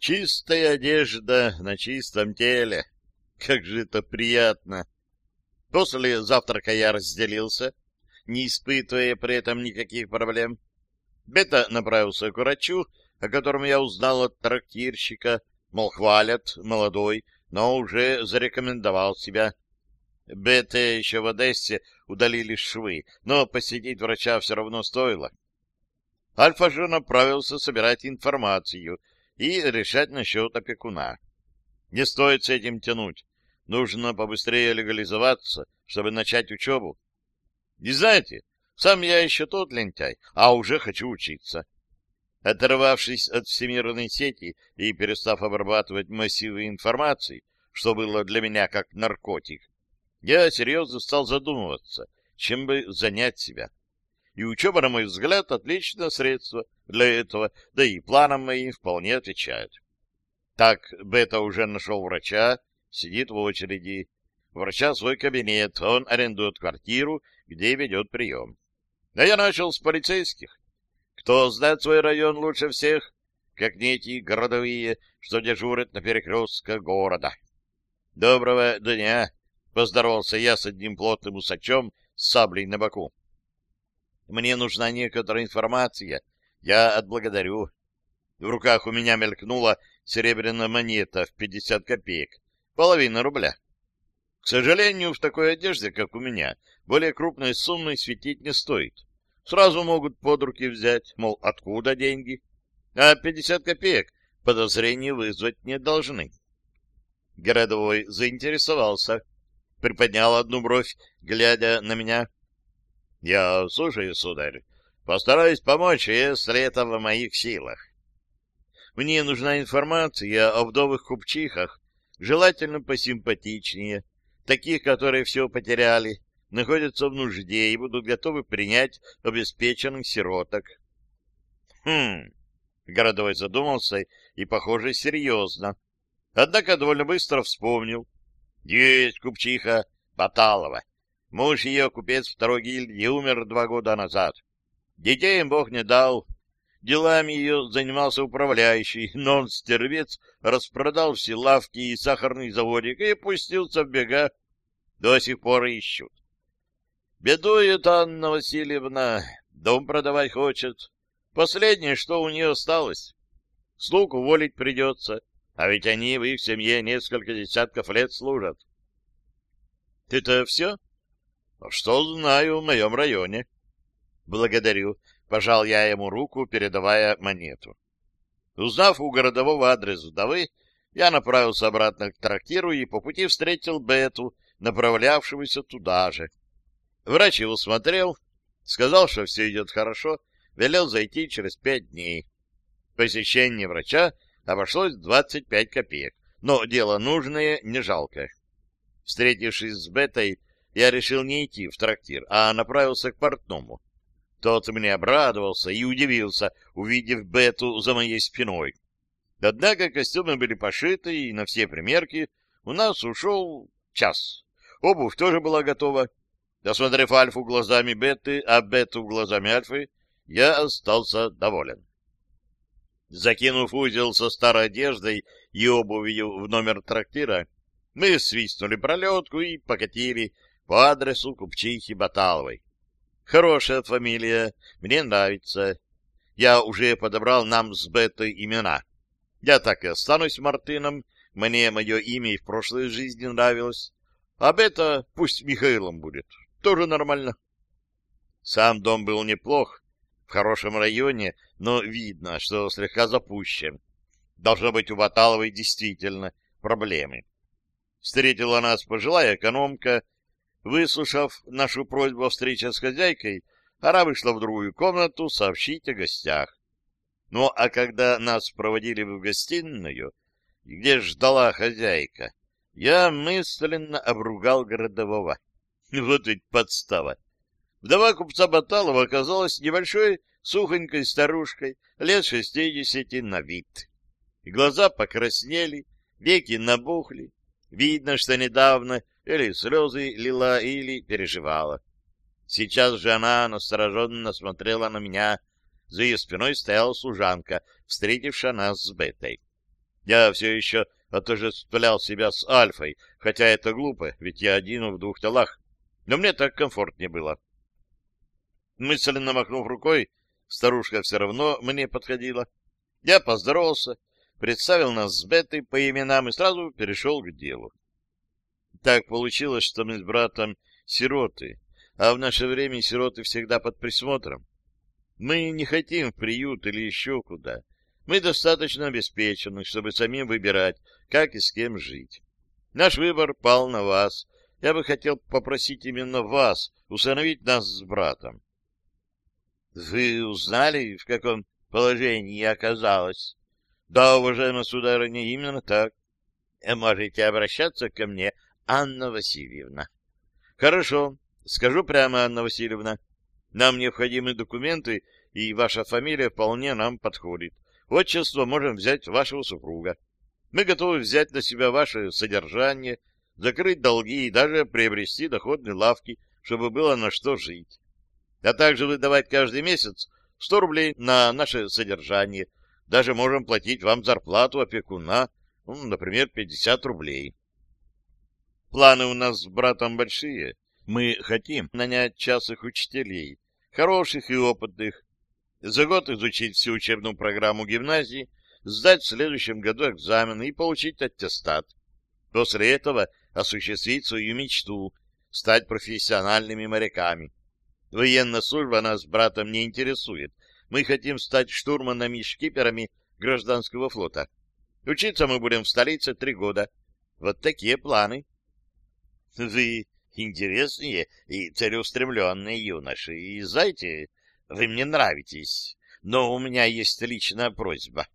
Чистая одежда на чистом теле. Как же это приятно! После завтрака я разделился, не испытывая при этом никаких проблем. Бета направился к врачу, о котором я узнал от трактирщика, мол, хвалят, молодой, но уже зарекомендовал себя. Бета еще в Одессе удалили швы, но посетить врача все равно стоило. Альфа же направился собирать информацию и решать насчет опекуна. Не стоит с этим тянуть. Нужно побыстрее легализоваться, чтобы начать учебу. Не знаете, сам я еще тот лентяй, а уже хочу учиться. Оторвавшись от всемирной сети и перестав обрабатывать массивы информации, что было для меня как наркотик, я серьезно стал задумываться, чем бы занять себя. И учеба, на мой взгляд, отличное средство для этого, да и планам моим вполне отвечает. Так, Бета уже нашел врача, сидит в очереди. Врача свой кабинет, он арендует квартиру, где ведет прием. А я начал с полицейских. Кто знает свой район лучше всех, как не эти городовые, что дежурят на перекрестках города. Доброго дня! — поздоровался я с одним плотным усачом с саблей на боку. Мне нужна некоторая информация. Я отблагодарю. В руках у меня мелькнула серебряная монета в пятьдесят копеек, половина рубля. К сожалению, в такой одежде, как у меня, более крупной суммы светить не стоит. Сразу могут под руки взять, мол, откуда деньги. А пятьдесят копеек подозрений вызвать не должны. Городовой заинтересовался, приподнял одну бровь, глядя на меня. — Я слушаю, сударь. Постараюсь помочь, если это в моих силах. Мне нужна информация о вдовых купчихах, желательно посимпатичнее, таких, которые все потеряли, находятся в нужде и будут готовы принять обеспеченных сироток. Хм, городовой задумался и, похоже, серьезно. Однако довольно быстро вспомнил. Есть купчиха Баталова. Муж ее, купец второй гильдии, умер два года назад. Детей им Бог не дал. Делами ее занимался управляющий, но он, стервец, распродал все лавки и сахарный заводик и пустился в бега. До сих пор ищут. Бедует Анна Васильевна, дом продавать хочет. Последнее, что у нее осталось. Слуг уволить придется, а ведь они в их семье несколько десятков лет служат. — Это все? Что знаю в моем районе. Благодарю. Пожал я ему руку, передавая монету. Узнав у городового адрес вдовы, я направился обратно к трактиру и по пути встретил Бету, направлявшегося туда же. Врач его смотрел, сказал, что все идет хорошо, велел зайти через пять дней. Посещение врача обошлось двадцать пять копеек, но дело нужное, не жалко. Встретившись с Бетой, я решил не идти в трактир, а направился к портному. Тот мне обрадовался и удивился, увидев Бету за моей спиной. Однако костюмы были пошиты, и на все примерки у нас ушел час. Обувь тоже была готова. Досмотрев Альфу глазами Беты, а Бету глазами Альфы, я остался доволен. Закинув узел со старой одеждой и обувью в номер трактира, мы свистнули пролетку и покатили по адресу купчихи Баталовой. Хорошая фамилия, мне нравится. Я уже подобрал нам с Бетой имена. Я так и останусь Мартыном, мне мое имя и в прошлой жизни нравилось. А Бета пусть Михаилом будет, тоже нормально. Сам дом был неплох, в хорошем районе, но видно, что слегка запущен. Должно быть, у Баталовой действительно проблемы. Встретила нас пожилая экономка, Выслушав нашу просьбу о встрече с хозяйкой, она вышла в другую комнату сообщить о гостях. Ну, а когда нас проводили в гостиную, где ждала хозяйка, я мысленно обругал городового. Вот ведь подстава. Вдова купца Баталова оказалась небольшой, сухонькой старушкой, лет шестидесяти на вид. Глаза покраснели, веки набухли. Видно, что недавно или слезы лила, или переживала. Сейчас же она настороженно смотрела на меня. За ее спиной стояла служанка, встретившая нас с Бетой. Я все еще отождествлял себя с Альфой, хотя это глупо, ведь я один в двух телах. Но мне так комфортнее было. Мысленно махнув рукой, старушка все равно мне подходила. Я поздоровался, представил нас с Бетой по именам и сразу перешел к делу. Так получилось, что мы с братом сироты, а в наше время сироты всегда под присмотром. Мы не хотим в приют или еще куда. Мы достаточно обеспечены, чтобы самим выбирать, как и с кем жить. Наш выбор пал на вас. Я бы хотел попросить именно вас усыновить нас с братом. — Вы узнали, в каком положении я оказалась? — Да, уважаемая сударыня, именно так. — Можете обращаться ко мне, Анна Васильевна. — Хорошо. Скажу прямо, Анна Васильевна. Нам необходимы документы, и ваша фамилия вполне нам подходит. Отчество можем взять вашего супруга. Мы готовы взять на себя ваше содержание, закрыть долги и даже приобрести доходные лавки, чтобы было на что жить. А также выдавать каждый месяц 100 рублей на наше содержание. Даже можем платить вам зарплату опекуна, ну, например, 50 рублей. Планы у нас с братом большие. Мы хотим нанять частных учителей, хороших и опытных, за год изучить всю учебную программу гимназии, сдать в следующем году экзамены и получить аттестат. После этого осуществить свою мечту — стать профессиональными моряками. Военная служба нас с братом не интересует. Мы хотим стать штурманами и шкиперами гражданского флота. Учиться мы будем в столице три года. Вот такие планы. Вы интересные и целеустремленные юноши, и знаете, вы мне нравитесь, но у меня есть личная просьба.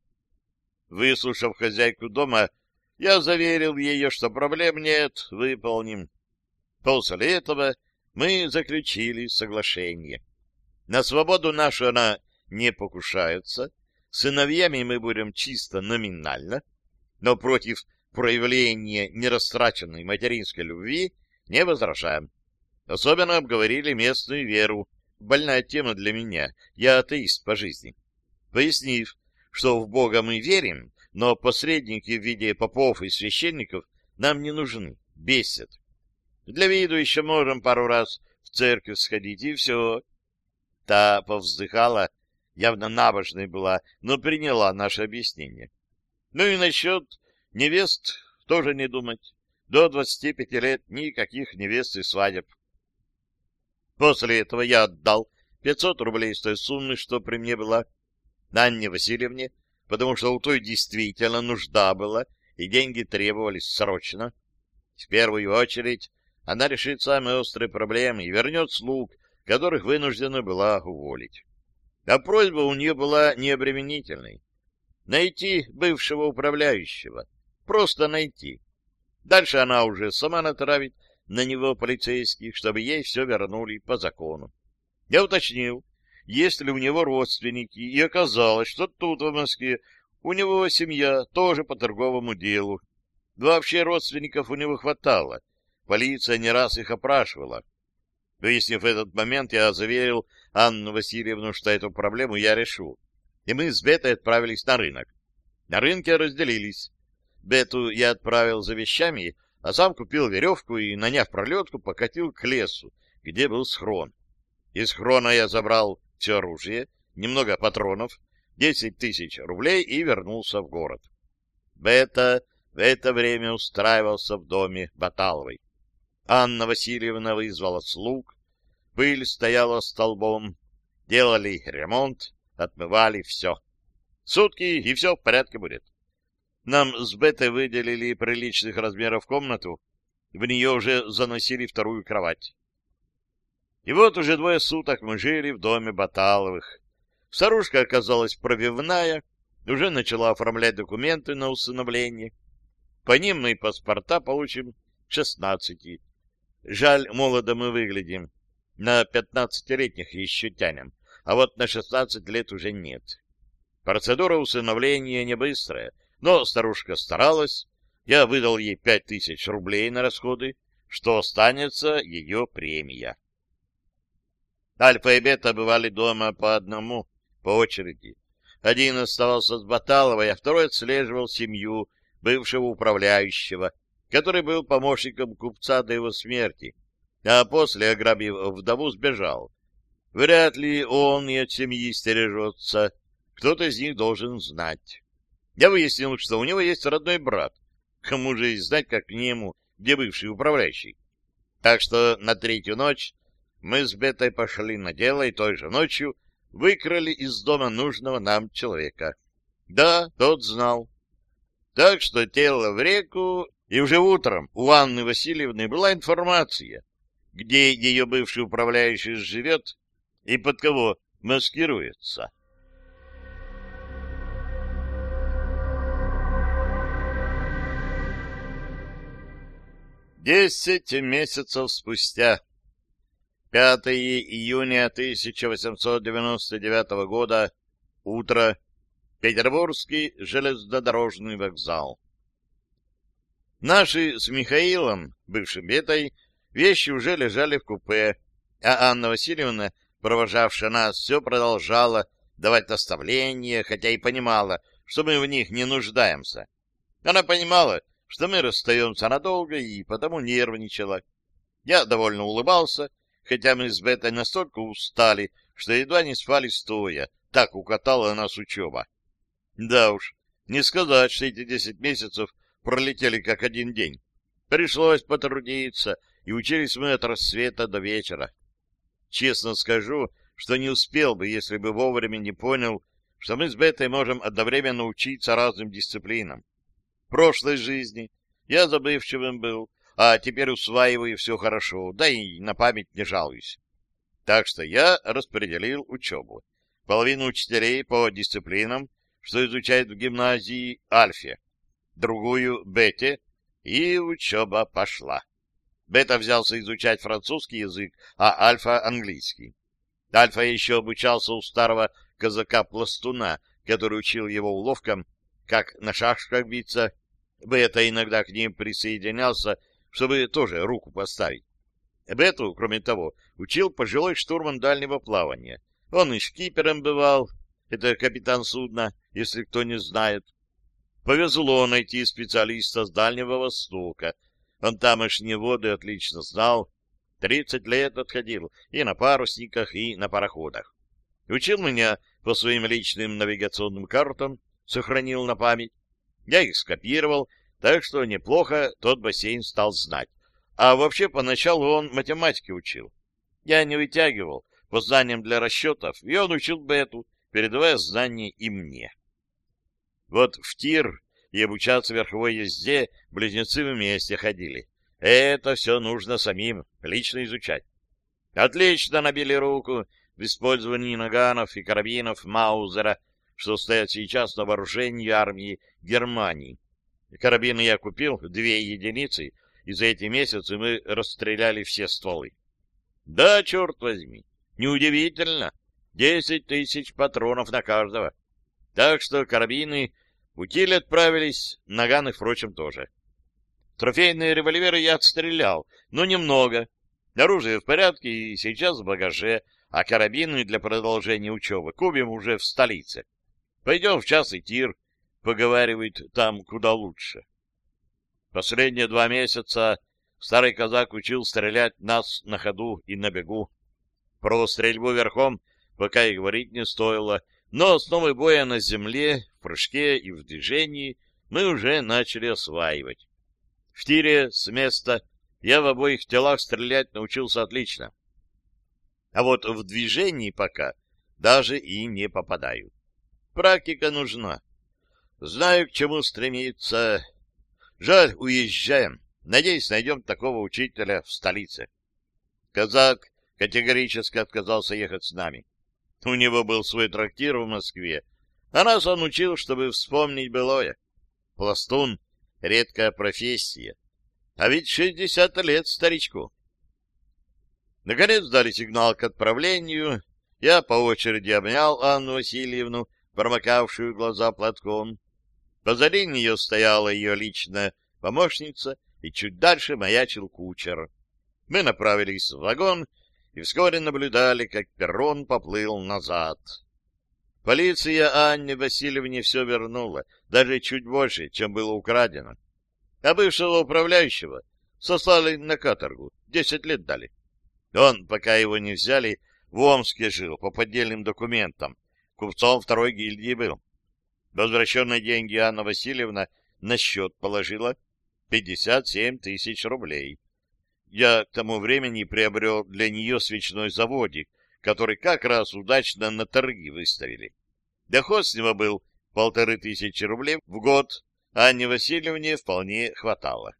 Выслушав хозяйку дома, я заверил ее, что проблем нет, выполним. После этого мы заключили соглашение. На свободу нашу она не покушается, сыновьями мы будем чисто номинально, но против проявления нерастраченной материнской любви не возражаем. Особенно обговорили местную веру, больная тема для меня. Я атеист по жизни. Пояснив, что в Бога мы верим, но посредники в виде попов и священников нам не нужны, бесят. Для виду еще можем пару раз в церковь сходить, и все. Та повздыхала, явно набожной была, но приняла наше объяснение. Ну и насчет невест тоже не думать. До двадцати пяти лет никаких невест и свадеб. После этого я отдал 500 рублей с той суммы, что при мне была, Анне Васильевне, потому что у той действительно нужда была, и деньги требовались срочно. В первую очередь она решит самые острые проблемы и вернет слуг, которых вынуждена была уволить. А просьба у нее была необременительной. Найти бывшего управляющего. Просто найти. Дальше она уже сама натравит на него полицейских, чтобы ей все вернули по закону. Я уточнил, есть ли у него родственники, и оказалось, что тут, в Москве, у него семья тоже по торговому делу. Вообще родственников у него хватало. Полиция не раз их опрашивала. Выяснив этот момент, я заверил Анну Васильевну, что эту проблему я решу. И мы с Бетой отправились на рынок. На рынке разделились. Бету я отправил за вещами, а сам купил веревку и, наняв пролетку, покатил к лесу, где был схрон. Из схрона я забрал все оружие, немного патронов, десять тысяч рублей и вернулся в город. Бета в это время устраивался в доме Баталовой. Анна Васильевна вызвала слуг, пыль стояла столбом, делали ремонт, отмывали все. Сутки, и все в порядке будет. Нам с Бетой выделили приличных размеров комнату, в нее уже заносили вторую кровать. И вот уже двое суток мы жили в доме Баталовых. Старушка оказалась пробивная, уже начала оформлять документы на усыновление. По ним мы паспорта получим шестнадцати. Жаль, молодо мы выглядим. На пятнадцатилетних еще тянем, а вот на шестнадцать лет уже нет. Процедура усыновления не быстрая, но старушка старалась, я выдал ей пять тысяч рублей на расходы, что останется ее премия. Альфа и Бета бывали дома по одному, по очереди. Один оставался с Баталовой, а второй отслеживал семью бывшего управляющего, который был помощником купца до его смерти, а после, ограбив вдову, сбежал. Вряд ли он и от семьи стережется. Кто-то из них должен знать. Я выяснил, что у него есть родной брат. Кому же и знать, как к нему, где бывший управляющий. Так что на третью ночь мы с Бетой пошли на дело и той же ночью выкрали из дома нужного нам человека. Да, тот знал. Так что тело в реку, и уже утром у Анны Васильевны была информация, где ее бывший управляющий живет и под кого маскируется. Десять месяцев спустя 5 июня 1899 года, утро, Петербургский железнодорожный вокзал. Наши с Михаилом, бывшим бетой, вещи уже лежали в купе, а Анна Васильевна, провожавшая нас, все продолжала давать наставления, хотя и понимала, что мы в них не нуждаемся. Она понимала, что мы расстаемся надолго, и потому нервничала. Я довольно улыбался, хотя мы с Бетой настолько устали, что едва не спали стоя, так укатала нас учеба. Да уж, не сказать, что эти десять месяцев пролетели как один день. Пришлось потрудиться, и учились мы от рассвета до вечера. Честно скажу, что не успел бы, если бы вовремя не понял, что мы с Бетой можем одновременно учиться разным дисциплинам. Прошлой жизни я забывчивым был, а теперь усваиваю все хорошо, да и на память не жалуюсь. Так что я распределил учебу. Половину учителей по дисциплинам, что изучают в гимназии Альфе, другую — Бете, и учеба пошла. Бета взялся изучать французский язык, а Альфа — английский. Альфа еще обучался у старого казака-пластуна, который учил его уловкам, как на шашках биться. Бета иногда к ним присоединялся чтобы тоже руку поставить. Бету, кроме того, учил пожилой штурман дальнего плавания. Он и шкипером бывал, это капитан судна, если кто не знает. Повезло найти специалиста с Дальнего Востока. Он тамошние воды отлично знал. Тридцать лет отходил и на парусниках, и на пароходах. Учил меня по своим личным навигационным картам, сохранил на память. Я их скопировал так что неплохо тот бассейн стал знать. А вообще поначалу он математики учил. Я не вытягивал по знаниям для расчетов, и он учил бету, передавая знания и мне. Вот в тир и обучаться верховой езде близнецы вместе ходили. Это все нужно самим лично изучать. Отлично набили руку в использовании наганов и карабинов Маузера, что стоят сейчас на вооружении армии Германии. Карабины я купил, две единицы, и за эти месяцы мы расстреляли все стволы. Да, черт возьми, неудивительно, десять тысяч патронов на каждого. Так что карабины утиль отправились, наганы, впрочем, тоже. Трофейные револьверы я отстрелял, но немного. Оружие в порядке и сейчас в багаже, а карабины для продолжения учебы купим уже в столице. Пойдем в час тир, поговаривает там куда лучше. Последние два месяца старый казак учил стрелять нас на ходу и на бегу. Про стрельбу верхом пока и говорить не стоило, но основы боя на земле, в прыжке и в движении мы уже начали осваивать. В тире с места я в обоих телах стрелять научился отлично. А вот в движении пока даже и не попадаю. Практика нужна. Знаю, к чему стремиться. Жаль, уезжаем. Надеюсь, найдем такого учителя в столице. Казак категорически отказался ехать с нами. У него был свой трактир в Москве, а нас он учил, чтобы вспомнить былое. Пластун — редкая профессия. А ведь шестьдесят лет старичку. Наконец дали сигнал к отправлению. Я по очереди обнял Анну Васильевну, промокавшую глаза платком. Позади нее стояла ее личная помощница, и чуть дальше маячил кучер. Мы направились в вагон и вскоре наблюдали, как перрон поплыл назад. Полиция Анне Васильевне все вернула, даже чуть больше, чем было украдено. А бывшего управляющего сослали на каторгу, десять лет дали. Он, пока его не взяли, в Омске жил по поддельным документам, купцом второй гильдии был. Возвращенные деньги Анна Васильевна на счет положила 57 тысяч рублей. Я к тому времени приобрел для нее свечной заводик, который как раз удачно на торги выставили. Доход с него был полторы тысячи рублей в год, а Анне Васильевне вполне хватало.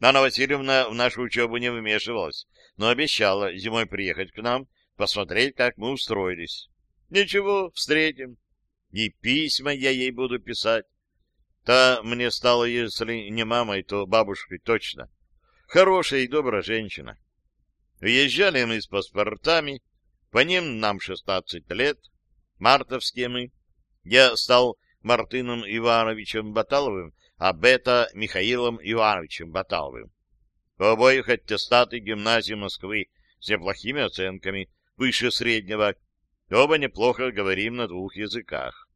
Анна Васильевна в нашу учебу не вмешивалась, но обещала зимой приехать к нам, посмотреть, как мы устроились. Ничего, встретим. И письма я ей буду писать. Та мне стала, если не мамой, то бабушкой точно. Хорошая и добрая женщина. Уезжали мы с паспортами, по ним нам 16 лет, мартовские мы. Я стал Мартыном Ивановичем Баталовым, а Бета Михаилом Ивановичем Баталовым. По обоих аттестаты гимназии Москвы с неплохими оценками, выше среднего. Оба неплохо говорим на двух языках.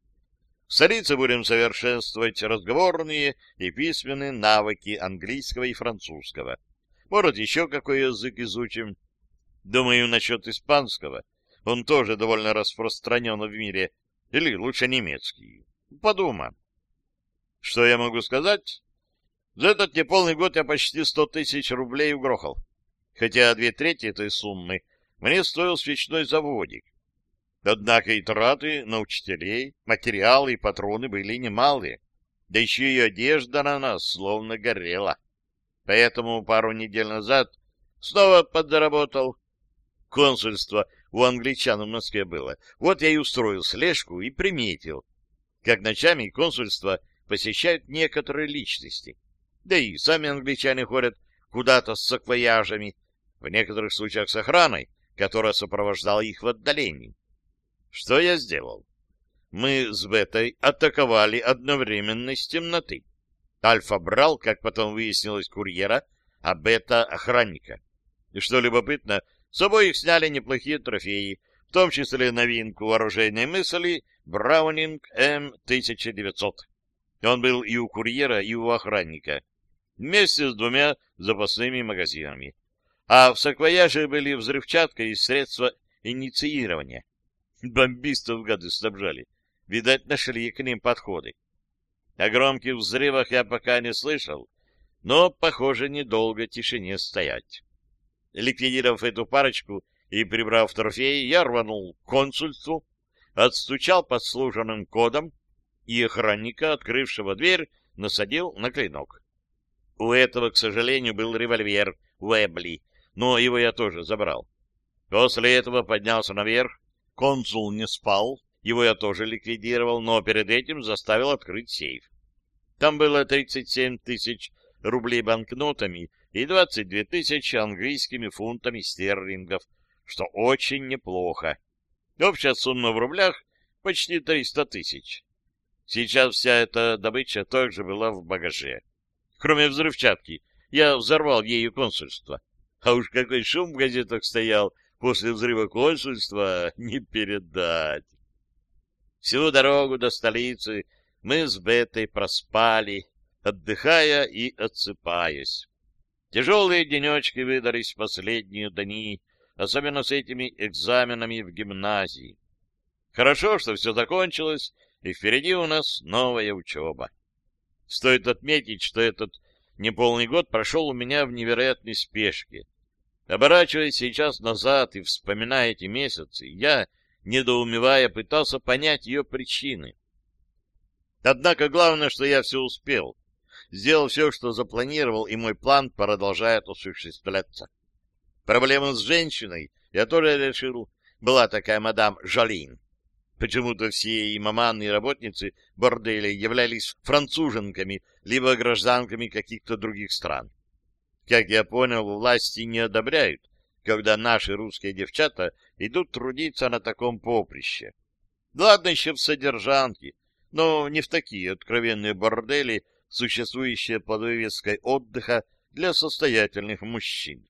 В столице будем совершенствовать разговорные и письменные навыки английского и французского. Может, еще какой язык изучим. Думаю, насчет испанского. Он тоже довольно распространен в мире. Или лучше немецкий. Подумаем. Что я могу сказать? За этот неполный год я почти сто тысяч рублей угрохал. Хотя две трети этой суммы мне стоил свечной заводик. Однако и траты на учителей, материалы и патроны были немалые. Да еще и одежда на нас словно горела. Поэтому пару недель назад снова подзаработал. Консульство у англичан в Москве было. Вот я и устроил слежку и приметил, как ночами консульство посещают некоторые личности. Да и сами англичане ходят куда-то с саквояжами, в некоторых случаях с охраной, которая сопровождала их в отдалении. Что я сделал? Мы с Бетой атаковали одновременно из темноты. Альфа брал, как потом выяснилось, курьера, а Бета — охранника. И что любопытно, с обоих сняли неплохие трофеи, в том числе новинку оружейной мысли Браунинг М-1900. Он был и у курьера, и у охранника, вместе с двумя запасными магазинами. А в саквояже были взрывчатка и средства инициирования. Бомбистов гады снабжали. Видать, нашли к ним подходы. О громких взрывах я пока не слышал, но, похоже, недолго тишине стоять. Ликвидировав эту парочку и прибрав трофеи, я рванул к консульству, отстучал подслуженным кодом и охранника, открывшего дверь, насадил на клинок. У этого, к сожалению, был револьвер Уэбли, но его я тоже забрал. После этого поднялся наверх, консул не спал, его я тоже ликвидировал, но перед этим заставил открыть сейф. Там было 37 тысяч рублей банкнотами и 22 тысячи английскими фунтами стерлингов, что очень неплохо. Общая сумма в рублях почти 300 тысяч. Сейчас вся эта добыча также была в багаже. Кроме взрывчатки, я взорвал ею консульство. А уж какой шум в газетах стоял после взрыва консульства, не передать. Всю дорогу до столицы мы с Бетой проспали, отдыхая и отсыпаясь. Тяжелые денечки выдались последние дни, особенно с этими экзаменами в гимназии. Хорошо, что все закончилось, и впереди у нас новая учеба. Стоит отметить, что этот неполный год прошел у меня в невероятной спешке. Оборачиваясь сейчас назад и вспоминая эти месяцы, я, недоумевая, пытался понять ее причины. Однако главное, что я все успел сделал все, что запланировал, и мой план продолжает осуществляться. Проблему с женщиной я тоже решил. Была такая мадам Жолин. Почему-то все и маманы, и работницы борделей являлись француженками, либо гражданками каких-то других стран. Как я понял, власти не одобряют, когда наши русские девчата идут трудиться на таком поприще. Ладно еще в содержанке, но не в такие откровенные бордели, существующее под вывеской отдыха для состоятельных мужчин.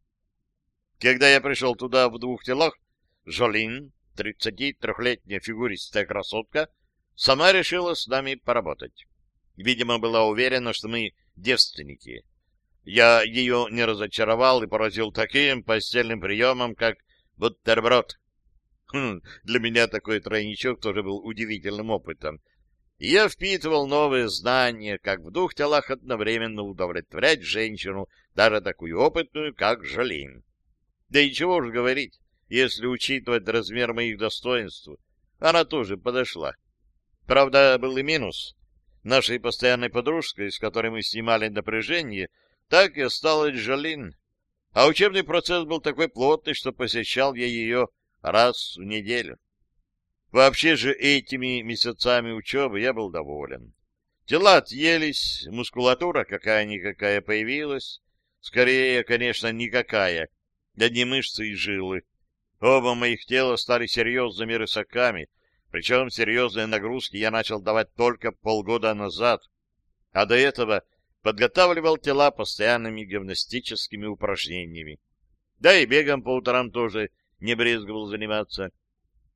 Когда я пришел туда в двух телах, Жолин, 33-летняя фигуристая красотка сама решила с нами поработать. Видимо, была уверена, что мы девственники. Я ее не разочаровал и поразил таким постельным приемом, как бутерброд. Хм, для меня такой тройничок тоже был удивительным опытом. я впитывал новые знания, как в двух телах одновременно удовлетворять женщину, даже такую опытную, как Жалин. Да и чего уж говорить, если учитывать размер моих достоинств, она тоже подошла. Правда, был и минус. Нашей постоянной подружкой, с которой мы снимали напряжение, так и осталась Жалин. А учебный процесс был такой плотный, что посещал я ее раз в неделю. Вообще же этими месяцами учебы я был доволен. Тела отъелись, мускулатура какая-никакая появилась. Скорее, конечно, никакая. Одни мышцы и жилы. Оба моих тела стали серьезными рысаками, причем серьезные нагрузки я начал давать только полгода назад, а до этого подготавливал тела постоянными гимнастическими упражнениями. Да и бегом по утрам тоже не брезговал заниматься.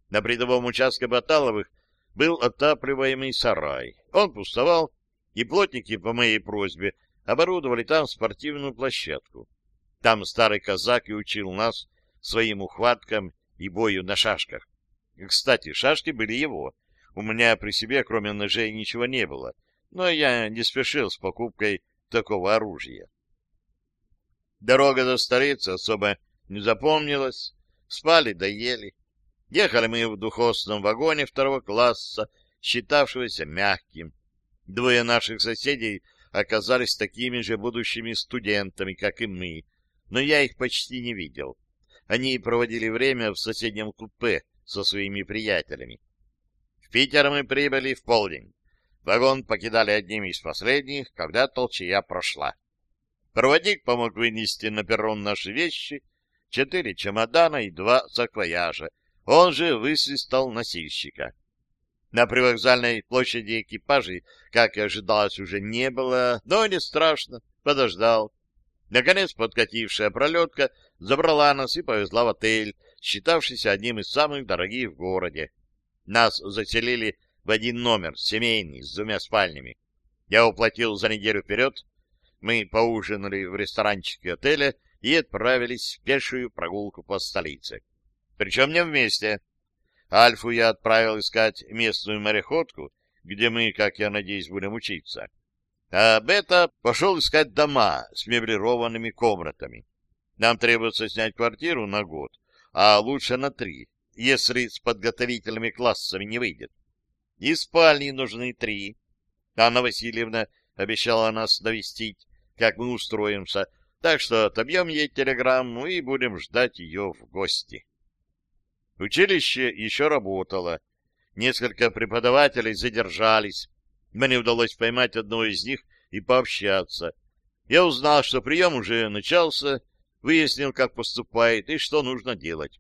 На придовом участке Баталовых был отапливаемый сарай. Он пустовал, и плотники по моей просьбе оборудовали там спортивную площадку. Там старый казак и учил нас своим ухваткам и бою на шашках. Кстати, шашки были его. У меня при себе, кроме ножей, ничего не было, но я не спешил с покупкой такого оружия. Дорога до столицы особо не запомнилась, спали да ели. Ехали мы в двухосном вагоне второго класса, считавшегося мягким. Двое наших соседей оказались такими же будущими студентами, как и мы, но я их почти не видел. Они проводили время в соседнем купе, со своими приятелями. В Питер мы прибыли в полдень. Вагон покидали одними из последних, когда толчая прошла. Проводник помог вынести на перрон наши вещи, четыре чемодана и два саквояжа. Он же высвистал носильщика. На привокзальной площади экипажей, как и ожидалось, уже не было, но не страшно, подождал. Наконец подкатившая пролетка забрала нас и повезла в отель, считавшийся одним из самых дорогих в городе. Нас заселили в один номер, семейный, с двумя спальнями. Я уплатил за неделю вперед. Мы поужинали в ресторанчике отеля и отправились в пешую прогулку по столице. Причем не вместе. Альфу я отправил искать местную мореходку, где мы, как я надеюсь, будем учиться. А Бета пошел искать дома с меблированными комнатами. Нам требуется снять квартиру на год, а лучше на три, если с подготовительными классами не выйдет. И спальни нужны три. Анна Васильевна обещала нас навестить, как мы устроимся, так что отобьем ей телеграмму и будем ждать ее в гости. Училище еще работало. Несколько преподавателей задержались. Мне удалось поймать одного из них и пообщаться. Я узнал, что прием уже начался, выяснил, как поступает и что нужно делать.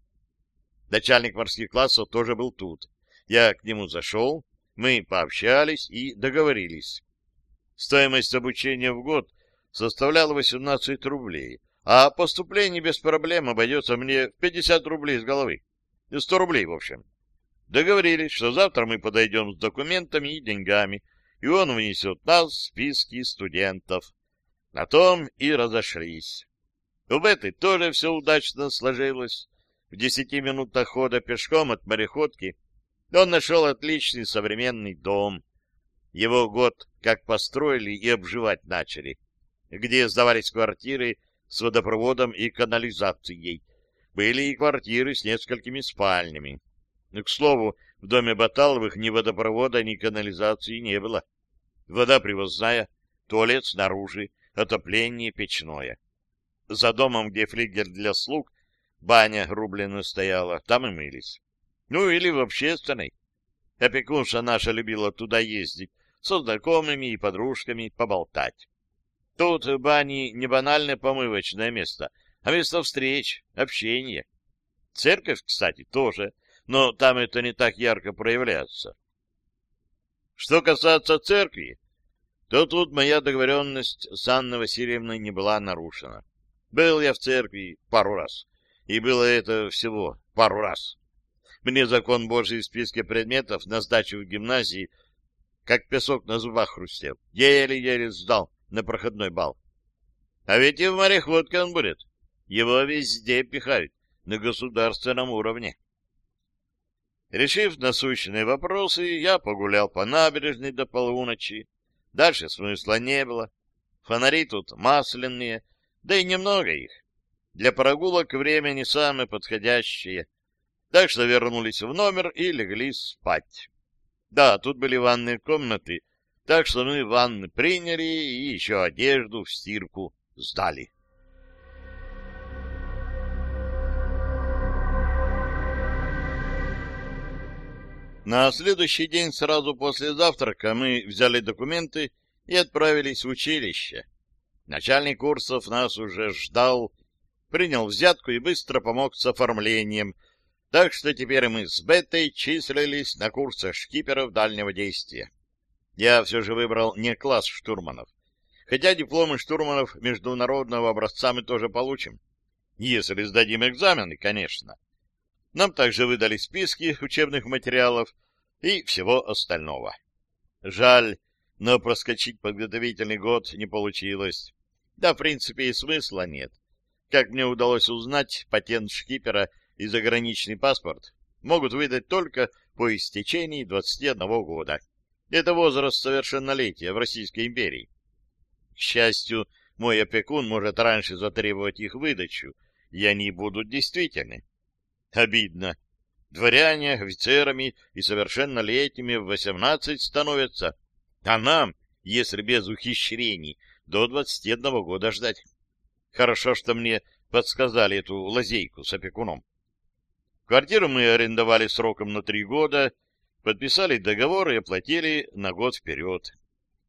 Начальник морских классов тоже был тут. Я к нему зашел, мы пообщались и договорились. Стоимость обучения в год составляла 18 рублей, а поступление без проблем обойдется мне в 50 рублей с головы. 100 рублей, в общем. Договорились, что завтра мы подойдем с документами и деньгами, и он внесет нас в списки студентов. На том и разошлись. У Беты тоже все удачно сложилось. В десяти минутах хода пешком от мореходки он нашел отличный современный дом. Его год как построили и обживать начали, где сдавались квартиры с водопроводом и канализацией. Были и квартиры с несколькими спальнями. К слову, в доме Баталовых ни водопровода, ни канализации не было. Вода привозная, туалет снаружи, отопление печное. За домом, где флигель для слуг, баня рубленая стояла, там и мылись. Ну, или в общественной. Опекунша наша любила туда ездить, со знакомыми и подружками поболтать. Тут бани не банальное помывочное место, а место встреч, общения. Церковь, кстати, тоже, но там это не так ярко проявляется. Что касается церкви, то тут моя договоренность с Анной Васильевной не была нарушена. Был я в церкви пару раз, и было это всего пару раз. Мне закон Божий в списке предметов на сдачу в гимназии как песок на зубах хрустел. Еле-еле сдал на проходной бал. А ведь и в мореходке он будет. Его везде пихают на государственном уровне. Решив насущные вопросы, я погулял по набережной до полуночи. Дальше смысла не было. Фонари тут масляные, да и немного их. Для прогулок время не самое подходящее. Так что вернулись в номер и легли спать. Да, тут были ванные комнаты, так что мы ванны приняли и еще одежду в стирку сдали. На следующий день, сразу после завтрака, мы взяли документы и отправились в училище. Начальник курсов нас уже ждал, принял взятку и быстро помог с оформлением, так что теперь мы с Бетой числились на курсах шкиперов дальнего действия. Я все же выбрал не класс штурманов, хотя дипломы штурманов международного образца мы тоже получим, если сдадим экзамены, конечно. Нам также выдали списки учебных материалов и всего остального. Жаль, но проскочить подготовительный год не получилось. Да, в принципе, и смысла нет. Как мне удалось узнать, патент шкипера и заграничный паспорт могут выдать только по истечении 21 года. Это возраст совершеннолетия в Российской империи. К счастью, мой опекун может раньше затребовать их выдачу, и они будут действительны. Обидно. Дворяне офицерами и совершеннолетними в восемнадцать становятся, а нам, если без ухищрений, до двадцати одного года ждать. Хорошо, что мне подсказали эту лазейку с опекуном. Квартиру мы арендовали сроком на три года, подписали договор и оплатили на год вперед.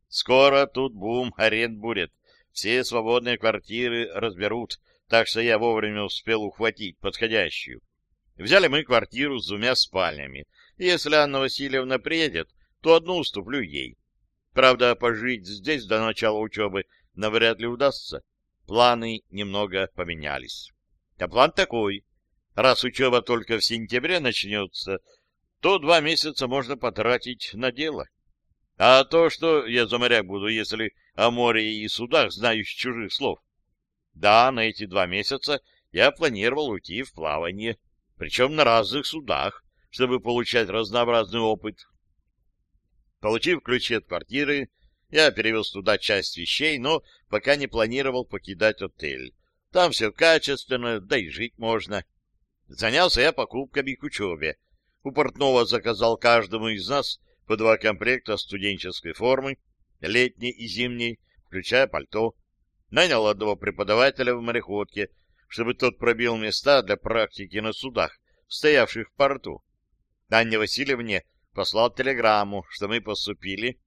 Скоро тут бум аренд будет. Все свободные квартиры разберут, так что я вовремя успел ухватить подходящую. Взяли мы квартиру с двумя спальнями. Если Анна Васильевна приедет, то одну уступлю ей. Правда, пожить здесь до начала учебы навряд ли удастся. Планы немного поменялись. А план такой. Раз учеба только в сентябре начнется, то два месяца можно потратить на дело. А то, что я за моряк буду, если о море и судах знаю с чужих слов. Да, на эти два месяца я планировал уйти в плавание причем на разных судах, чтобы получать разнообразный опыт. Получив ключи от квартиры, я перевез туда часть вещей, но пока не планировал покидать отель. Там все качественно, да и жить можно. Занялся я покупками к учебе. У портного заказал каждому из нас по два комплекта студенческой формы, летней и зимней, включая пальто. Нанял одного преподавателя в мореходке — чтобы тот пробил места для практики на судах, стоявших в порту. Анне Васильевне послал телеграмму, что мы поступили,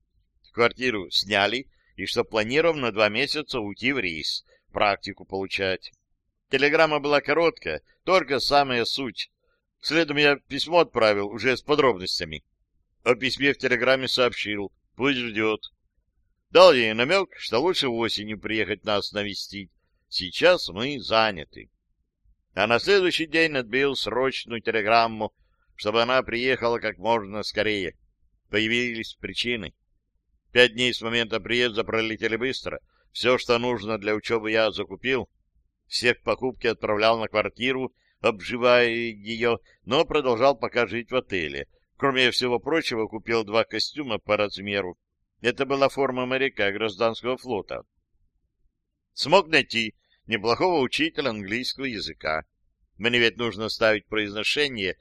квартиру сняли и что планируем на два месяца уйти в рейс, практику получать. Телеграмма была короткая, только самая суть. Следом я письмо отправил уже с подробностями. О письме в телеграмме сообщил, пусть ждет. Дал ей намек, что лучше осенью приехать нас навестить, Сейчас мы заняты. А на следующий день отбил срочную телеграмму, чтобы она приехала как можно скорее. Появились причины. Пять дней с момента приезда пролетели быстро. Все, что нужно для учебы, я закупил. Всех покупки отправлял на квартиру, обживая ее, но продолжал пока жить в отеле. Кроме всего прочего, купил два костюма по размеру. Это была форма моряка гражданского флота смог найти неплохого учителя английского языка. Мне ведь нужно ставить произношение,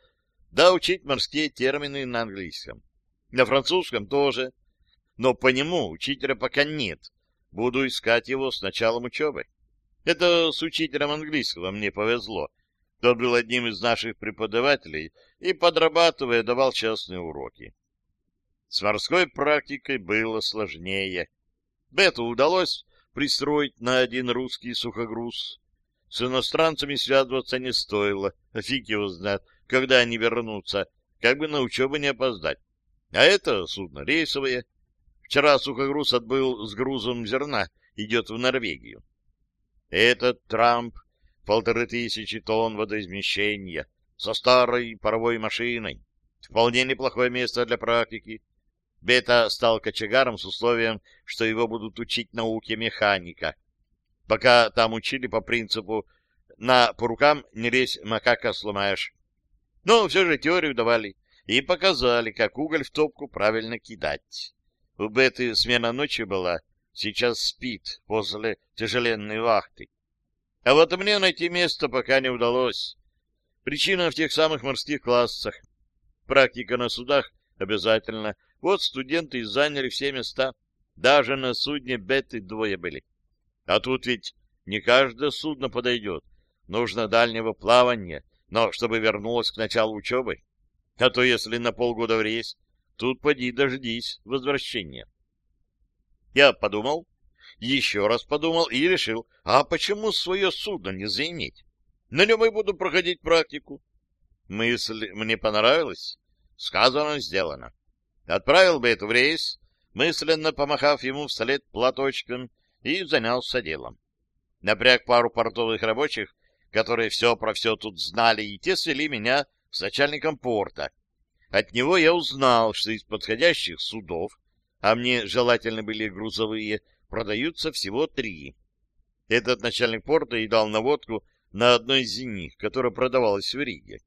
да учить морские термины на английском. На французском тоже. Но по нему учителя пока нет. Буду искать его с началом учебы. Это с учителем английского мне повезло. Тот был одним из наших преподавателей и, подрабатывая, давал частные уроки. С морской практикой было сложнее. Бету удалось пристроить на один русский сухогруз. С иностранцами связываться не стоило, а фиг его знает, когда они вернутся, как бы на учебу не опоздать. А это судно рейсовое. Вчера сухогруз отбыл с грузом зерна, идет в Норвегию. Этот Трамп полторы тысячи тонн водоизмещения. со старой паровой машиной. Вполне неплохое место для практики. Бета стал кочегаром с условием, что его будут учить науке механика. Пока там учили по принципу «на по рукам не лезь, макака сломаешь». Но все же теорию давали и показали, как уголь в топку правильно кидать. У Беты смена ночи была, сейчас спит после тяжеленной вахты. А вот мне найти место пока не удалось. Причина в тех самых морских классах. Практика на судах обязательно. Вот студенты заняли все места. Даже на судне Беты двое были. А тут ведь не каждое судно подойдет. Нужно дальнего плавания, но чтобы вернулось к началу учебы. А то если на полгода в рейс, тут поди дождись возвращения. Я подумал, еще раз подумал и решил, а почему свое судно не заиметь? На нем и буду проходить практику. Мысль мне понравилась. Сказано, сделано. Отправил бы это в рейс, мысленно помахав ему вслед платочком, и занялся делом. Напряг пару портовых рабочих, которые все про все тут знали, и те свели меня с начальником порта. От него я узнал, что из подходящих судов, а мне желательно были грузовые, продаются всего три. Этот начальник порта и дал наводку на одной из них, которая продавалась в Риге.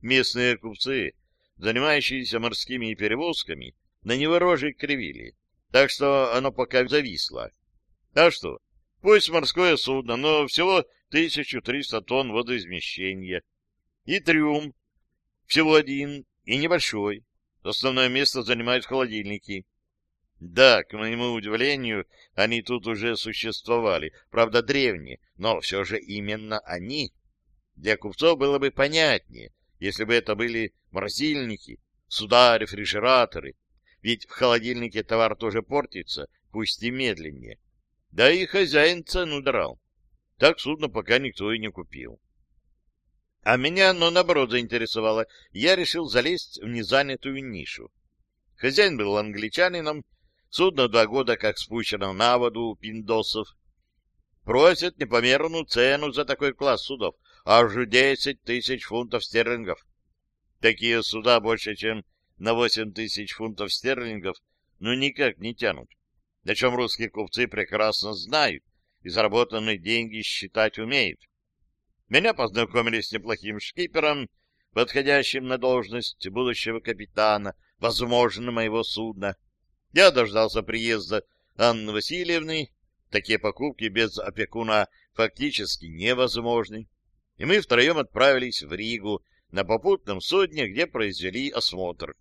Местные купцы, занимающиеся морскими перевозками, на него рожи кривили, так что оно пока зависло. А что? Пусть морское судно, но всего 1300 тонн водоизмещения. И трюм всего один и небольшой. Основное место занимают холодильники. Да, к моему удивлению, они тут уже существовали, правда древние, но все же именно они. Для купцов было бы понятнее, если бы это были морозильники, суда, рефрижераторы, ведь в холодильнике товар тоже портится, пусть и медленнее. Да и хозяин цену драл. Так судно пока никто и не купил. А меня оно, наоборот, заинтересовало. Я решил залезть в незанятую нишу. Хозяин был англичанином, судно два года как спущено на воду у пиндосов. Просят непомерную цену за такой класс судов, аж десять тысяч фунтов стерлингов. Такие суда больше, чем на восемь тысяч фунтов стерлингов, ну никак не тянут. О чем русские купцы прекрасно знают и заработанные деньги считать умеют. Меня познакомили с неплохим шкипером, подходящим на должность будущего капитана, возможно, моего судна. Я дождался приезда Анны Васильевны. Такие покупки без опекуна фактически невозможны. И мы втроем отправились в Ригу на попутном судне, где произвели осмотр.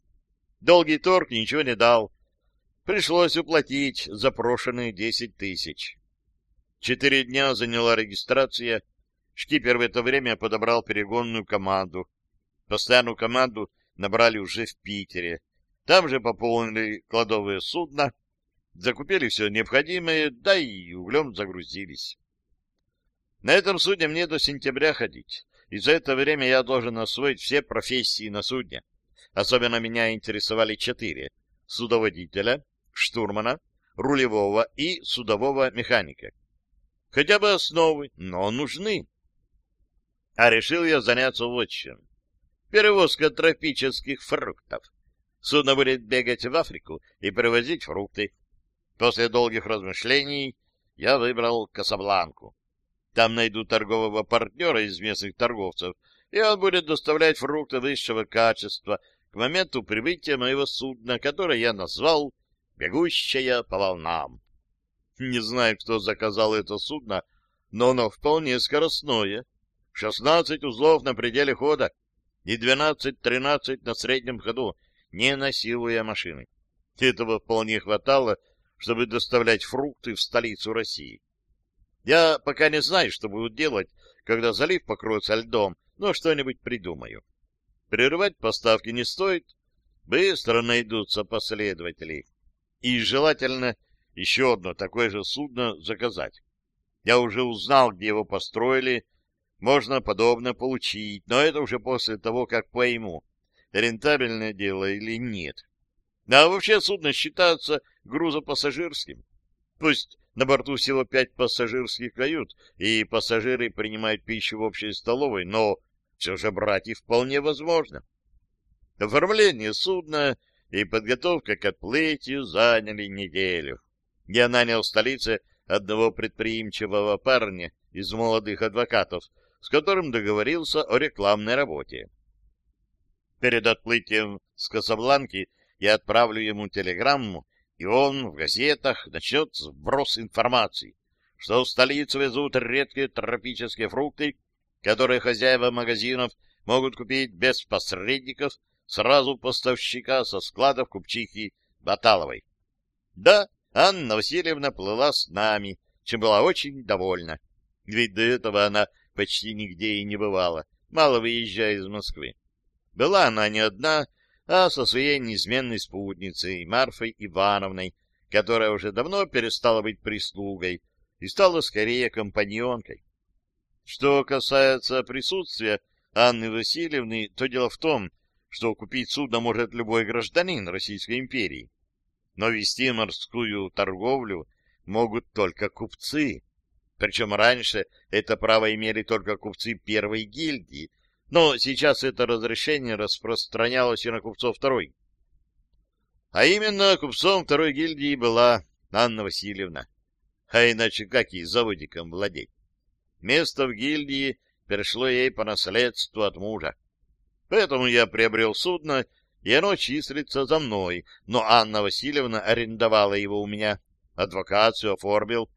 Долгий торг ничего не дал. Пришлось уплатить запрошенные десять тысяч. Четыре дня заняла регистрация, Шкипер в это время подобрал перегонную команду. Постоянную команду набрали уже в Питере. Там же пополнили кладовые судна, закупили все необходимое, да и углем загрузились. На этом судне мне до сентября ходить, и за это время я должен освоить все профессии на судне. Особенно меня интересовали четыре — судоводителя, штурмана, рулевого и судового механика. Хотя бы основы, но нужны. А решил я заняться вот чем. Перевозка тропических фруктов. Судно будет бегать в Африку и привозить фрукты. После долгих размышлений я выбрал Касабланку. Там найду торгового партнера из местных торговцев, и он будет доставлять фрукты высшего качества к моменту прибытия моего судна, которое я назвал «Бегущая по волнам». Не знаю, кто заказал это судно, но оно вполне скоростное 16 узлов на пределе хода и 12-13 на среднем ходу, не насилуя машины. Этого вполне хватало, чтобы доставлять фрукты в столицу России. Я пока не знаю, что буду делать, когда залив покроется льдом, но что-нибудь придумаю. Прерывать поставки не стоит, быстро найдутся последователи. И желательно еще одно такое же судно заказать. Я уже узнал, где его построили, можно подобно получить, но это уже после того, как пойму, рентабельное дело или нет. А вообще судно считается грузопассажирским. Пусть на борту всего пять пассажирских кают, и пассажиры принимают пищу в общей столовой, но все же брать и вполне возможно. Оформление судна и подготовка к отплытию заняли неделю. Я нанял в столице одного предприимчивого парня из молодых адвокатов, с которым договорился о рекламной работе. Перед отплытием с Касабланки я отправлю ему телеграмму, и он в газетах начнет сброс информации, что в столицу везут редкие тропические фрукты, которые хозяева магазинов могут купить без посредников сразу поставщика со складов купчихи Баталовой. Да, Анна Васильевна плыла с нами, чем была очень довольна. Ведь до этого она почти нигде и не бывала, мало выезжая из Москвы. Была она не одна, а со своей неизменной спутницей Марфой Ивановной, которая уже давно перестала быть прислугой и стала скорее компаньонкой. Что касается присутствия Анны Васильевны, то дело в том, что купить судно может любой гражданин Российской империи. Но вести морскую торговлю могут только купцы. Причем раньше это право имели только купцы первой гильдии, но сейчас это разрешение распространялось и на купцов второй. А именно купцом второй гильдии была Анна Васильевна. А иначе как ей заводиком владеть? Место в гильдии перешло ей по наследству от мужа. Поэтому я приобрел судно, и оно числится за мной, но Анна Васильевна арендовала его у меня, адвокацию оформил,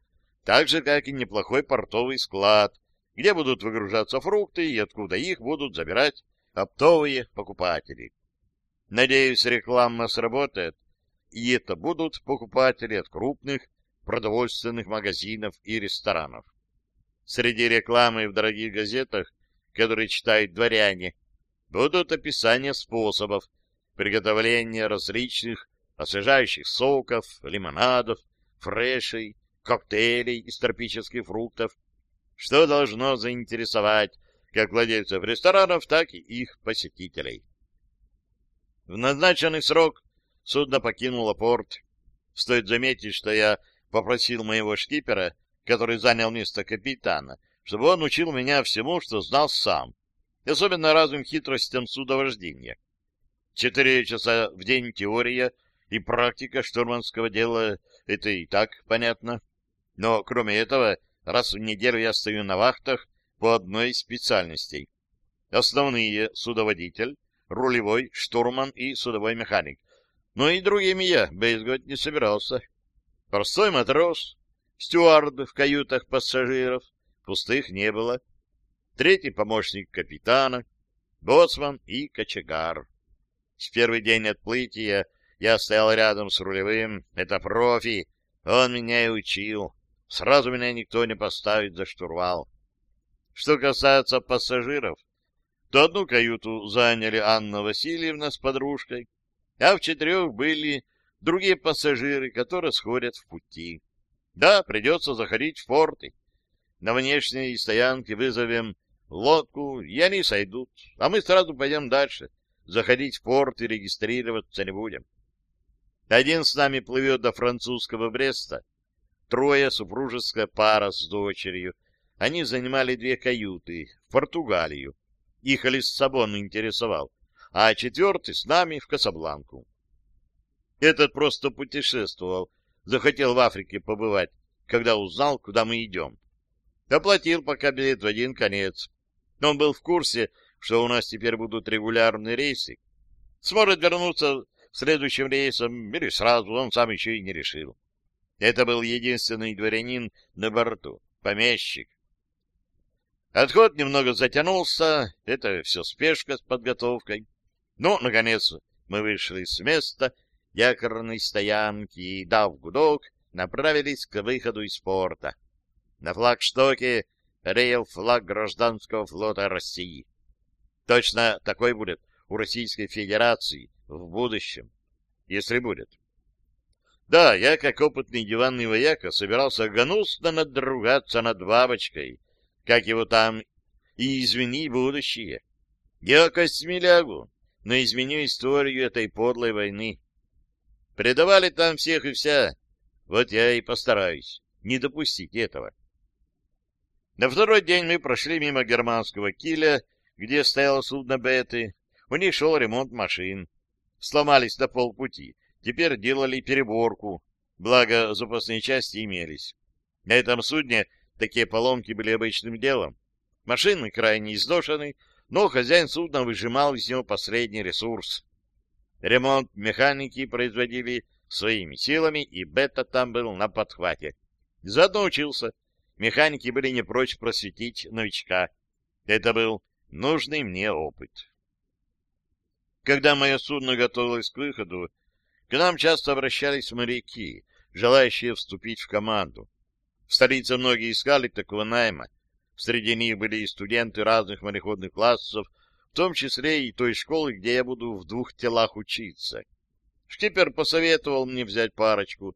так же, как и неплохой портовый склад, где будут выгружаться фрукты и откуда их будут забирать оптовые покупатели. Надеюсь, реклама сработает, и это будут покупатели от крупных продовольственных магазинов и ресторанов. Среди рекламы в дорогих газетах, которые читают дворяне, будут описания способов приготовления различных освежающих соков, лимонадов, фрешей, коктейлей из тропических фруктов, что должно заинтересовать как владельцев ресторанов, так и их посетителей. В назначенный срок судно покинуло порт. Стоит заметить, что я попросил моего шкипера, который занял место капитана, чтобы он учил меня всему, что знал сам, особенно разным хитростям судовождения. Четыре часа в день теория и практика штурманского дела — это и так понятно. Но, кроме этого, Раз в неделю я стою на вахтах по одной из специальностей. Основные — судоводитель, рулевой, штурман и судовой механик. Но и другими я брезговать не собирался. Простой матрос, стюард в каютах пассажиров, пустых не было. Третий помощник капитана, боцман и кочегар. В первый день отплытия я стоял рядом с рулевым. Это профи, он меня и учил. Сразу меня никто не поставит за штурвал. Что касается пассажиров, то одну каюту заняли Анна Васильевна с подружкой, а в четырех были другие пассажиры, которые сходят в пути. Да, придется заходить в порты. На внешней стоянке вызовем лодку, и они сойдут, а мы сразу пойдем дальше. Заходить в порт и регистрироваться не будем. Один с нами плывет до французского Бреста, Трое, супружеская пара с дочерью. Они занимали две каюты в Португалию. Их Лиссабон интересовал. А четвертый с нами в Касабланку. Этот просто путешествовал. Захотел в Африке побывать, когда узнал, куда мы идем. Оплатил пока билет в один конец. Он был в курсе, что у нас теперь будут регулярные рейсы. Сможет вернуться следующим рейсом или сразу, он сам еще и не решил. Это был единственный дворянин на борту, помещик. Отход немного затянулся, это все спешка с подготовкой. Ну, наконец, мы вышли с места якорной стоянки и, дав гудок, направились к выходу из порта. На флагштоке реял флаг гражданского флота России. Точно такой будет у Российской Федерации в будущем, если будет. Да, я, как опытный диванный вояка, собирался гнусно надругаться над бабочкой, как его там, и извини будущее. Я костьми лягу, но изменю историю этой подлой войны. Предавали там всех и вся, вот я и постараюсь не допустить этого. На второй день мы прошли мимо германского киля где стояло судно Беты, у них шел ремонт машин. Сломались на полпути, теперь делали переборку, благо запасные части имелись. На этом судне такие поломки были обычным делом. Машины крайне изношены, но хозяин судна выжимал из него последний ресурс. Ремонт механики производили своими силами, и Бета там был на подхвате. Заодно учился. Механики были не прочь просветить новичка. Это был нужный мне опыт. Когда мое судно готовилось к выходу, к нам часто обращались моряки, желающие вступить в команду. В столице многие искали такого найма. Среди них были и студенты разных мореходных классов, в том числе и той школы, где я буду в двух телах учиться. Шкипер посоветовал мне взять парочку.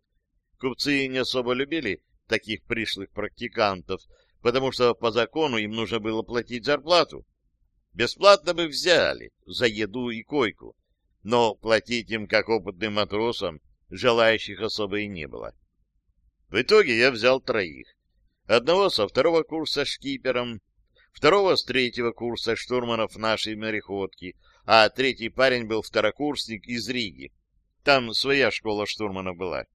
Купцы не особо любили таких пришлых практикантов, потому что по закону им нужно было платить зарплату. Бесплатно бы взяли за еду и койку, но платить им как опытным матросам желающих особо и не было. В итоге я взял троих. Одного со второго курса шкипером, второго с третьего курса штурманов нашей мореходки, а третий парень был второкурсник из Риги. Там своя школа штурманов была.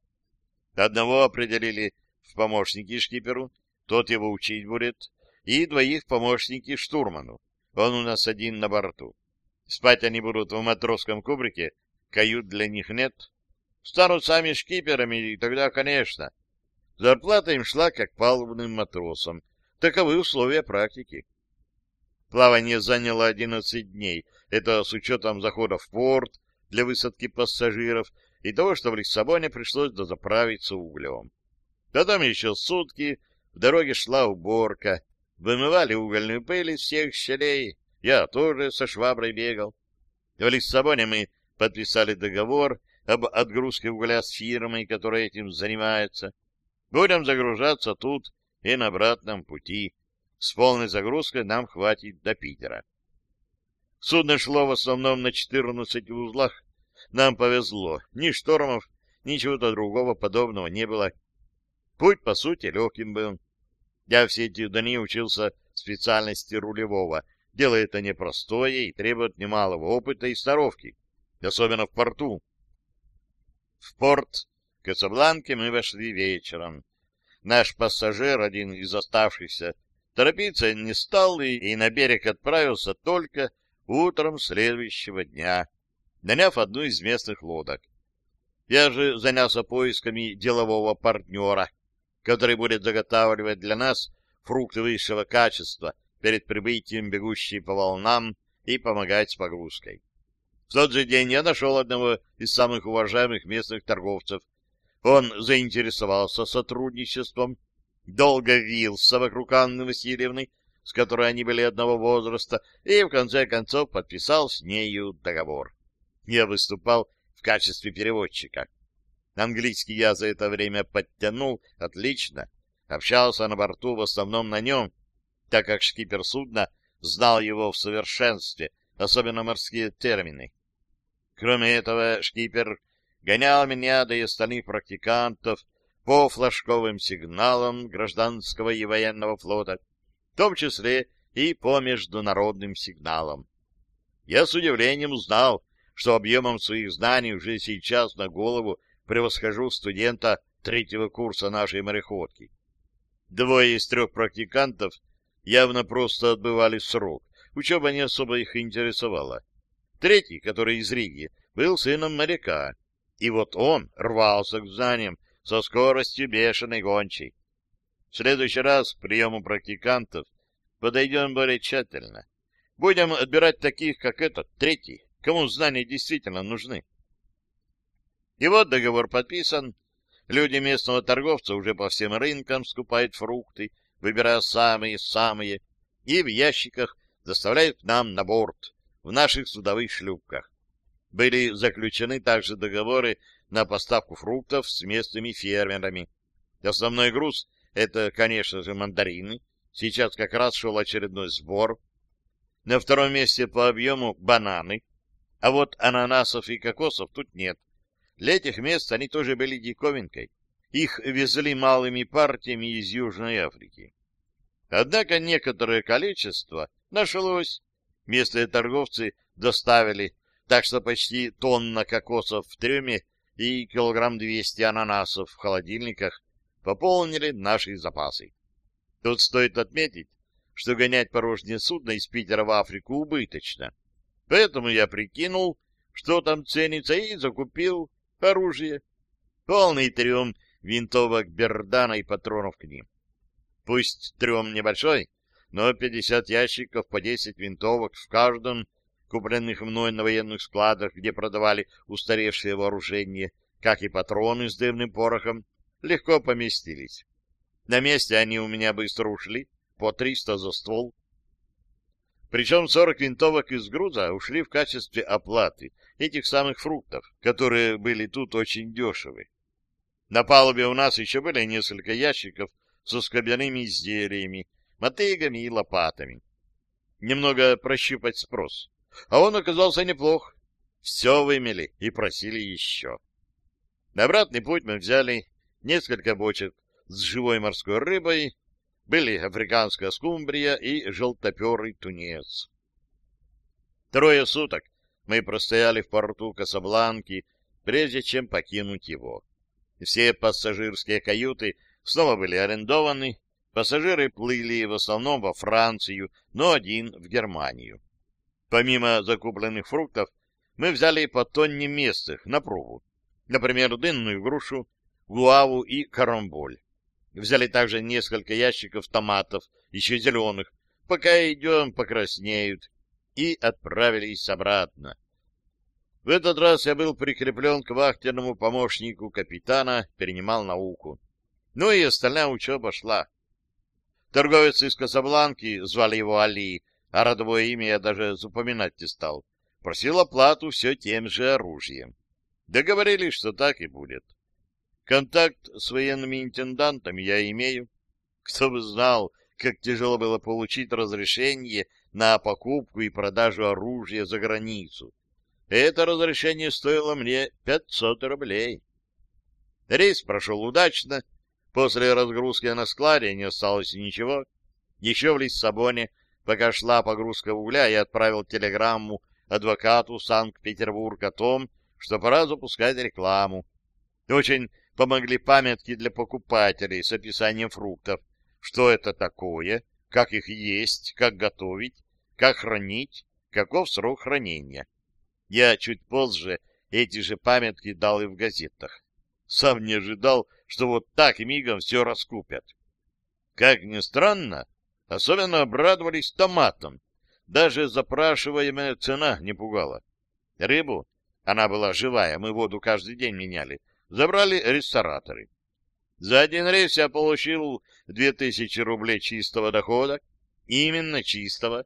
Одного определили в помощники шкиперу, тот его учить будет, и двоих помощники штурману. Он у нас один на борту. Спать они будут в матросском кубрике, кают для них нет. Станут сами шкиперами, и тогда, конечно, Зарплата им шла как палубным матросам. Таковы условия практики. Плавание заняло 11 дней. Это с учетом захода в порт для высадки пассажиров и того, что в Лиссабоне пришлось дозаправиться углем. Потом еще сутки в дороге шла уборка. Вымывали угольную пыль из всех щелей. Я тоже со шваброй бегал. В Лиссабоне мы подписали договор об отгрузке угля с фирмой, которая этим занимается. Будем загружаться тут и на обратном пути. С полной загрузкой нам хватит до Питера. Судно шло в основном на 14 узлах. Нам повезло. Ни штормов, ни чего-то другого подобного не было. Путь, по сути, легким был. Я все эти дни учился специальности рулевого. Дело это непростое и требует немалого опыта и сноровки, особенно в порту. В порт Касабланке мы вошли вечером. Наш пассажир, один из оставшихся, торопиться не стал и, и на берег отправился только утром следующего дня, наняв одну из местных лодок. Я же занялся поисками делового партнера, который будет заготавливать для нас фрукты высшего качества перед прибытием бегущей по волнам и помогать с погрузкой. В тот же день я нашел одного из самых уважаемых местных торговцев, он заинтересовался сотрудничеством, долго вился вокруг Анны Васильевны, с которой они были одного возраста, и в конце концов подписал с нею договор. Я выступал в качестве переводчика. Английский я за это время подтянул отлично, общался на борту в основном на нем, так как шкипер судна знал его в совершенстве, особенно морские термины. Кроме этого, шкипер гонял меня да и остальных практикантов по флажковым сигналам гражданского и военного флота, в том числе и по международным сигналам. Я с удивлением узнал, что объемом своих знаний уже сейчас на голову превосхожу студента третьего курса нашей мореходки. Двое из трех практикантов явно просто отбывали срок, учеба не особо их интересовала. Третий, который из Риги, был сыном моряка, и вот он рвался к знаниям со скоростью бешеной гончей. В следующий раз к приему практикантов подойдем более тщательно. Будем отбирать таких, как этот, третий, кому знания действительно нужны. И вот договор подписан. Люди местного торговца уже по всем рынкам скупают фрукты, выбирая самые-самые, и в ящиках доставляют к нам на борт в наших судовых шлюпках. Были заключены также договоры на поставку фруктов с местными фермерами. Основной груз — это, конечно же, мандарины. Сейчас как раз шел очередной сбор. На втором месте по объему — бананы. А вот ананасов и кокосов тут нет. Для этих мест они тоже были диковинкой. Их везли малыми партиями из Южной Африки. Однако некоторое количество нашлось, Местные торговцы доставили, так что почти тонна кокосов в трюме и килограмм двести ананасов в холодильниках пополнили наши запасы. Тут стоит отметить, что гонять порожнее судно из Питера в Африку убыточно. Поэтому я прикинул, что там ценится, и закупил оружие. Полный трюм винтовок Бердана и патронов к ним. Пусть трюм небольшой, но 50 ящиков по 10 винтовок в каждом, купленных мной на военных складах, где продавали устаревшее вооружение, как и патроны с дымным порохом, легко поместились. На месте они у меня быстро ушли, по 300 за ствол. Причем 40 винтовок из груза ушли в качестве оплаты этих самых фруктов, которые были тут очень дешевы. На палубе у нас еще были несколько ящиков со скобяными изделиями, мотыгами и лопатами. Немного прощупать спрос. А он оказался неплох. Все вымели и просили еще. На обратный путь мы взяли несколько бочек с живой морской рыбой, были африканская скумбрия и желтоперый тунец. Трое суток мы простояли в порту Касабланки, прежде чем покинуть его. Все пассажирские каюты снова были арендованы, пассажиры плыли в основном во Францию, но один в Германию. Помимо закупленных фруктов, мы взяли по тонне местных на пробу, например, дынную грушу, гуаву и карамболь. Взяли также несколько ящиков томатов, еще зеленых, пока идем, покраснеют, и отправились обратно. В этот раз я был прикреплен к вахтенному помощнику капитана, перенимал науку. Ну и остальная учеба шла. Торговец из Касабланки, звали его Али, а родовое имя я даже запоминать не стал, просил оплату все тем же оружием. Договорились, что так и будет. Контакт с военными интендантами я имею. Кто бы знал, как тяжело было получить разрешение на покупку и продажу оружия за границу. Это разрешение стоило мне 500 рублей. Рейс прошел удачно. После разгрузки на складе не осталось ничего. Еще в Лиссабоне, пока шла погрузка угля, я отправил телеграмму адвокату Санкт-Петербург о том, что пора запускать рекламу. Очень помогли памятки для покупателей с описанием фруктов, что это такое, как их есть, как готовить, как хранить, каков срок хранения. Я чуть позже эти же памятки дал и в газетах. Сам не ожидал, что вот так мигом все раскупят. Как ни странно, особенно обрадовались томатам. Даже запрашиваемая цена не пугала. Рыбу, она была живая, мы воду каждый день меняли, забрали рестораторы. За один рейс я получил две тысячи рублей чистого дохода, именно чистого.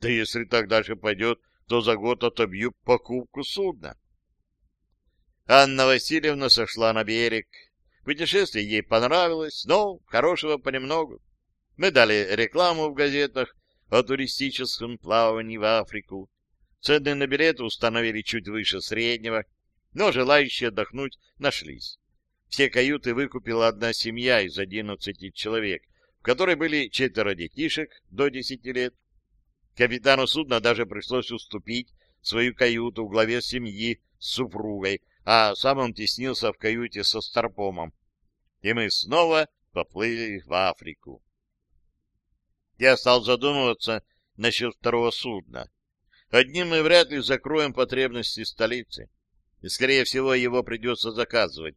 Да если так дальше пойдет, то за год отобью покупку судна. Анна Васильевна сошла на берег. Путешествие ей понравилось, но хорошего понемногу. Мы дали рекламу в газетах о туристическом плавании в Африку. Цены на билеты установили чуть выше среднего — но желающие отдохнуть нашлись. Все каюты выкупила одна семья из одиннадцати человек, в которой были четверо детишек до десяти лет. Капитану судна даже пришлось уступить свою каюту в главе семьи с супругой, а сам он теснился в каюте со Старпомом. И мы снова поплыли в Африку. Я стал задумываться насчет второго судна. Одним мы вряд ли закроем потребности столицы и, скорее всего, его придется заказывать.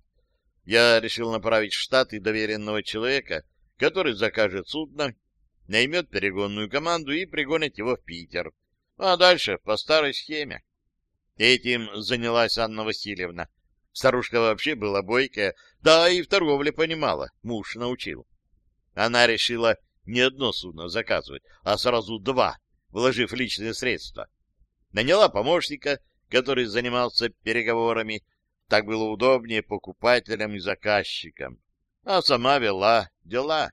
Я решил направить в Штаты доверенного человека, который закажет судно, наймет перегонную команду и пригонит его в Питер. А дальше по старой схеме. Этим занялась Анна Васильевна. Старушка вообще была бойкая, да и в торговле понимала, муж научил. Она решила не одно судно заказывать, а сразу два, вложив личные средства. Наняла помощника, который занимался переговорами, так было удобнее покупателям и заказчикам, а сама вела дела.